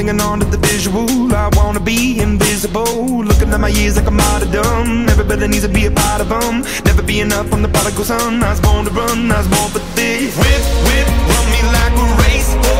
Hanging on to the visual. I wanna be invisible. Looking at my years like I'm martyrdom. Everybody needs to be a part of them. Never be enough on the prodigal son. I was born to run, I was born for this. Whip, whip, run me like a racehorse.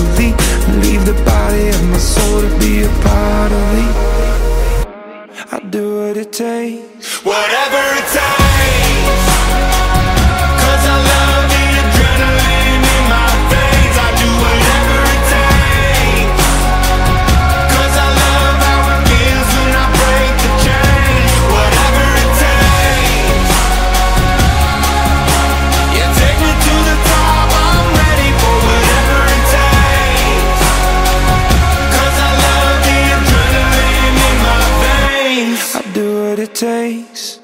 happily. Leave the body of my soul to be a part of me. I'll do what it takes. Whatever it takes. What it takes.